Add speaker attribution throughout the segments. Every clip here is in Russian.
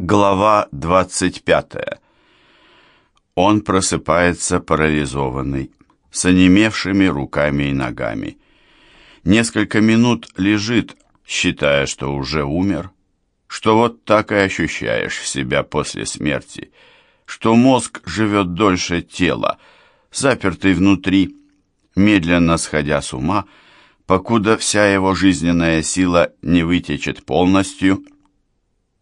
Speaker 1: Глава 25. Он просыпается парализованный, с онемевшими руками и ногами. Несколько минут лежит, считая, что уже умер, что вот так и ощущаешь себя после смерти, что мозг живет дольше тела, запертый внутри, медленно сходя с ума, покуда вся его жизненная сила не вытечет полностью –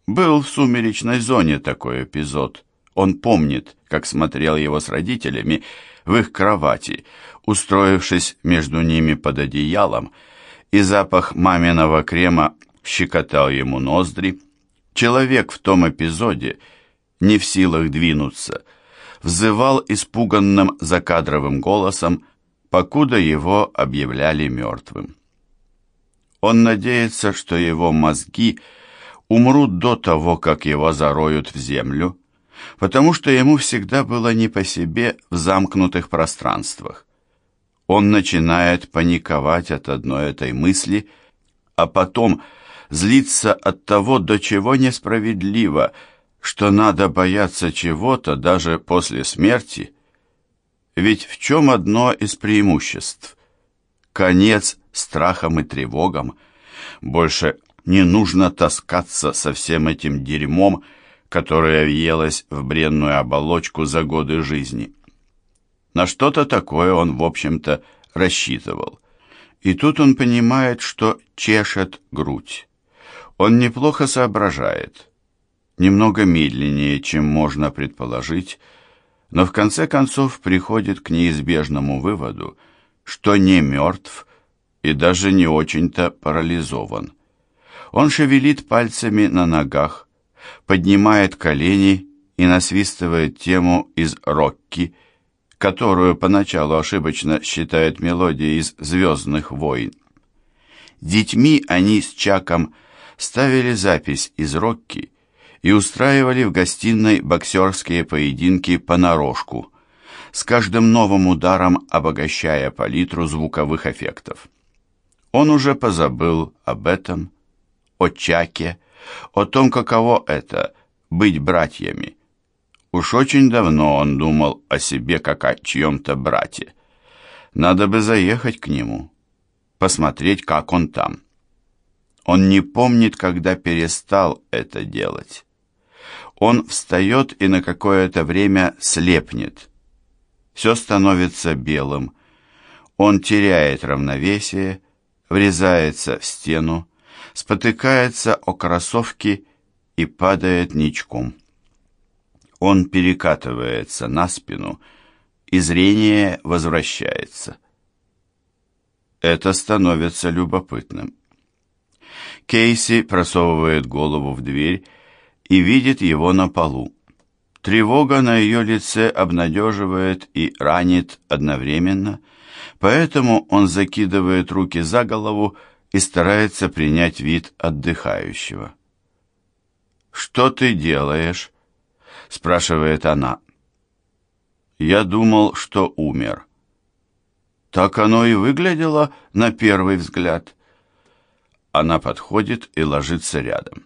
Speaker 1: был в сумеречной зоне такой эпизод. Он помнит, как смотрел его с родителями в их кровати, устроившись между ними под одеялом, и запах маминого крема щекотал ему ноздри. Человек в том эпизоде, не в силах двинуться, взывал испуганным закадровым голосом, покуда его объявляли мертвым. Он надеется, что его мозги – умрут до того, как его зароют в землю, потому что ему всегда было не по себе в замкнутых пространствах. Он начинает паниковать от одной этой мысли, а потом злиться от того, до чего несправедливо, что надо бояться чего-то даже после смерти. Ведь в чем одно из преимуществ? Конец страхам и тревогам. Больше не нужно таскаться со всем этим дерьмом, которое въелось в бренную оболочку за годы жизни. На что-то такое он, в общем-то, рассчитывал. И тут он понимает, что чешет грудь. Он неплохо соображает, немного медленнее, чем можно предположить, но в конце концов приходит к неизбежному выводу, что не мертв и даже не очень-то парализован. Он шевелит пальцами на ногах, поднимает колени и насвистывает тему из «Рокки», которую поначалу ошибочно считают мелодией из «Звездных войн». Детьми они с Чаком ставили запись из «Рокки» и устраивали в гостиной боксерские поединки понарошку, с каждым новым ударом обогащая палитру звуковых эффектов. Он уже позабыл об этом, о Чаке, о том, каково это — быть братьями. Уж очень давно он думал о себе как о чьем-то брате. Надо бы заехать к нему, посмотреть, как он там. Он не помнит, когда перестал это делать. Он встает и на какое-то время слепнет. Все становится белым. Он теряет равновесие, врезается в стену, спотыкается о кроссовки и падает ничком. Он перекатывается на спину, и зрение возвращается. Это становится любопытным. Кейси просовывает голову в дверь и видит его на полу. Тревога на ее лице обнадеживает и ранит одновременно, поэтому он закидывает руки за голову и старается принять вид отдыхающего. «Что ты делаешь?» — спрашивает она. «Я думал, что умер». Так оно и выглядело на первый взгляд. Она подходит и ложится рядом.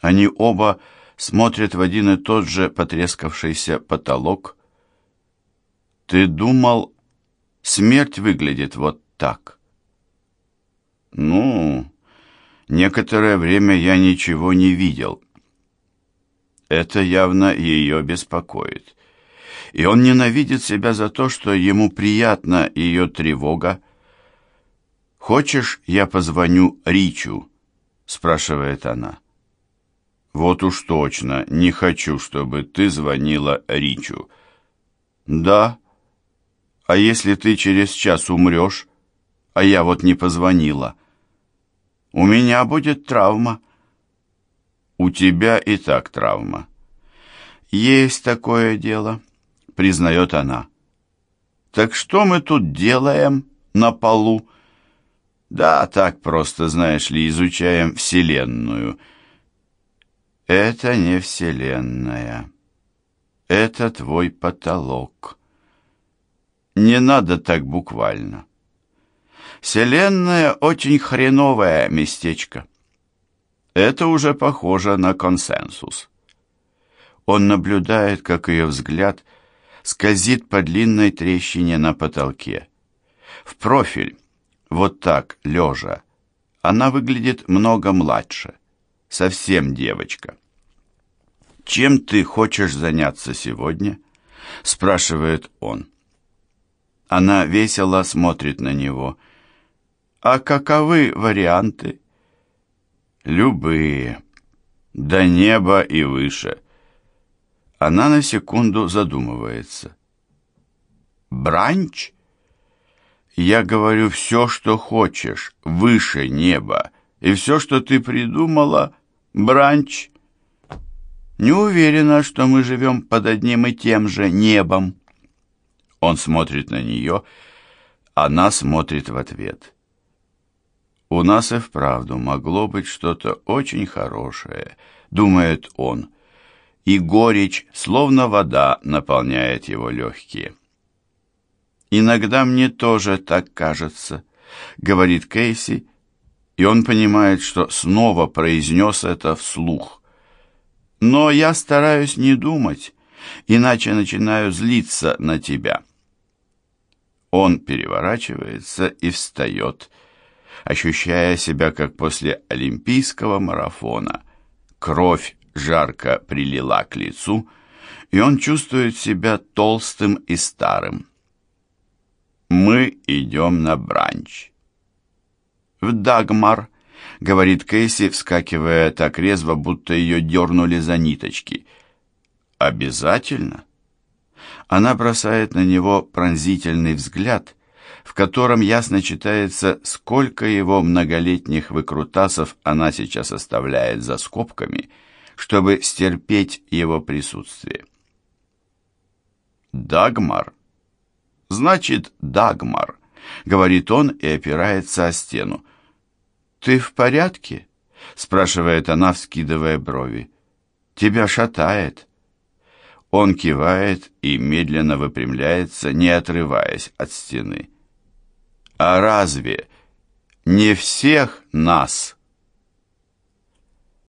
Speaker 1: Они оба смотрят в один и тот же потрескавшийся потолок. «Ты думал, смерть выглядит вот так?» Ну, некоторое время я ничего не видел. Это явно ее беспокоит. И он ненавидит себя за то, что ему приятна ее тревога. «Хочешь, я позвоню Ричу?» — спрашивает она. «Вот уж точно, не хочу, чтобы ты звонила Ричу». «Да. А если ты через час умрешь, а я вот не позвонила?» У меня будет травма. У тебя и так травма. Есть такое дело, признает она. Так что мы тут делаем на полу? Да, так просто, знаешь ли, изучаем Вселенную. Это не Вселенная. Это твой потолок. Не надо так буквально. Вселенная очень хреновое местечко. Это уже похоже на консенсус. Он наблюдает, как ее взгляд скользит по длинной трещине на потолке. В профиль, вот так, лежа, она выглядит много младше, совсем девочка. «Чем ты хочешь заняться сегодня?» — спрашивает он. Она весело смотрит на него. «А каковы варианты?» «Любые. До неба и выше». Она на секунду задумывается. «Бранч?» «Я говорю все, что хочешь, выше неба, и все, что ты придумала, бранч». «Не уверена, что мы живем под одним и тем же небом». Он смотрит на нее, она смотрит в ответ. «У нас и вправду могло быть что-то очень хорошее», — думает он, и горечь, словно вода, наполняет его легкие. «Иногда мне тоже так кажется», — говорит Кейси, и он понимает, что снова произнес это вслух. «Но я стараюсь не думать, иначе начинаю злиться на тебя». Он переворачивается и встает, ощущая себя как после олимпийского марафона. Кровь жарко прилила к лицу, и он чувствует себя толстым и старым. «Мы идем на бранч». «В Дагмар», — говорит Кейси, вскакивая так резво, будто ее дернули за ниточки. «Обязательно?» Она бросает на него пронзительный взгляд, в котором ясно читается, сколько его многолетних выкрутасов она сейчас оставляет за скобками, чтобы стерпеть его присутствие. «Дагмар?» «Значит, Дагмар», — говорит он и опирается о стену. «Ты в порядке?» — спрашивает она, вскидывая брови. «Тебя шатает». Он кивает и медленно выпрямляется, не отрываясь от стены. «А разве не всех нас?»